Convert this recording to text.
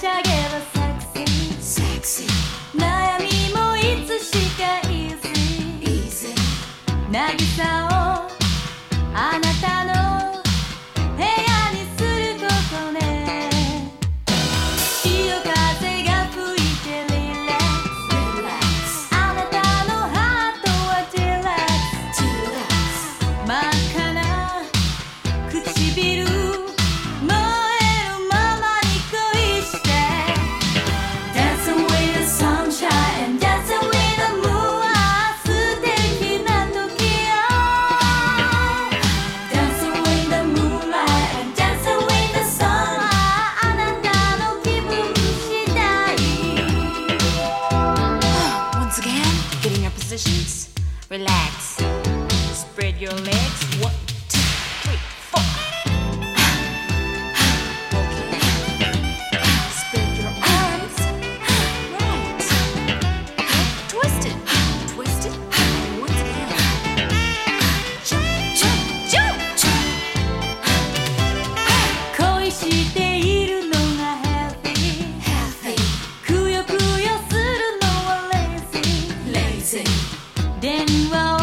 なゃ悩みもいつしかイーをあな。た relax. Spread your legs. One, two, three, four. Okay. Spread your arms. Right. Twist it. Twist it. Once again. Jump, jump, jump, jump. 恋しているのが healthy. Healthy. くよくよするのは lazy. Lazy. Then we'll